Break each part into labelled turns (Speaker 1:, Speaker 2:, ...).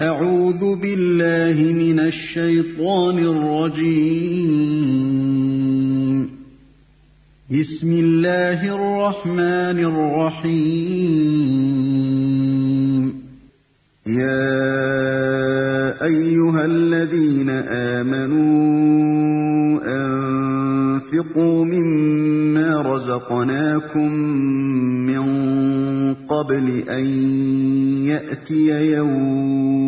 Speaker 1: أعوذ بالله من الشيطان الرجيم. بسم الله الرحمن الرحيم. يا أيها الذين آمنوا أنفقوا مما رزقناكم من قبل أن يأتي يوم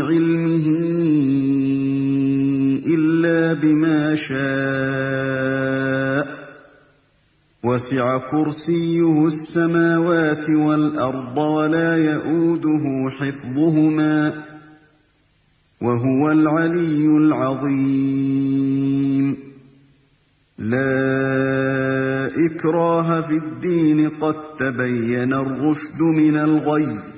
Speaker 1: علمه إلا بما شاء. وسع كرسيه السماوات والأرض ولا يئوده حفظهما. وهو العلي العظيم. لا إكراه في الدين قد تبين الرشد من الغي.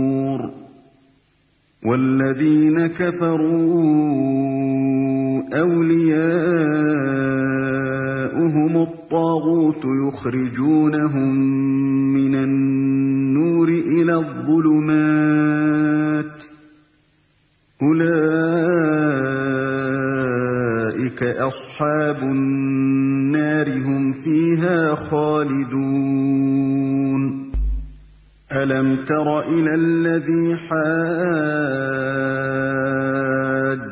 Speaker 1: والذين كفروا أولياؤهم الطاغوت يخرجونهم من النور إلى الظلمات أولئك أصحاب النار هم فيها خالدون ألم تر إلى الذي حاج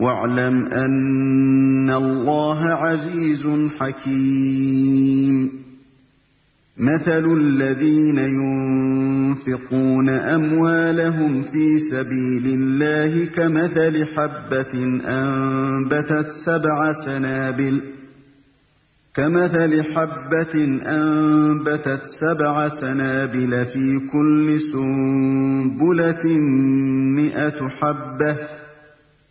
Speaker 1: واعلم أن الله عزيز حكيم. مثل الذين ينفقون أموالهم في سبيل الله كمثل حبة أنبتت سبع سنابل كمثل حبة أنبتت سبع سنابل في كل سنبلة مئة حبة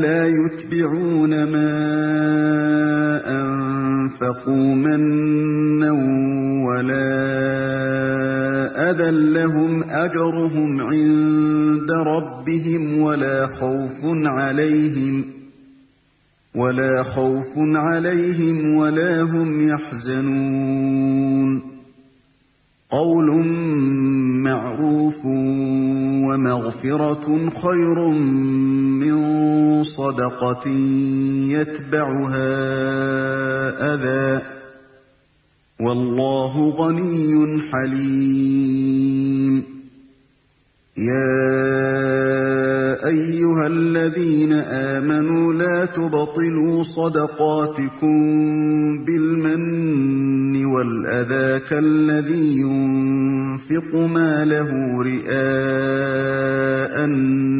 Speaker 1: لا يتبعون ما أنفقوا منا ولا أذى لهم أجرهم عند ربهم ولا خوف عليهم ولا خوف عليهم ولا هم يحزنون قول معروف ومغفرة خير من صدقة يتبعها أذى. والله غني حليم. يا أيها الذين آمنوا لا تبطلوا صدقاتكم بالمن والأذى كالذي ينفق ماله رئاء الناس.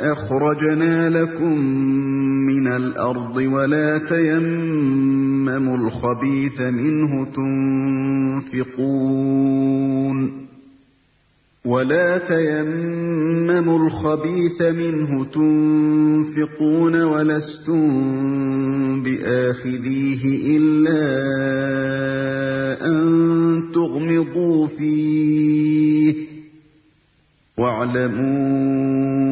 Speaker 1: أَخْرَجْنَا لَكُم مِّنَ الْأَرْضِ وَلَا تَيَمَّمُوا الْخَبِيثَ مِنْهُ تُنفِقُونَ ولا تيمموا الخبيث منه تنفقون ولستم بآخذيه إلا أن تغمضوا فيه واعلموا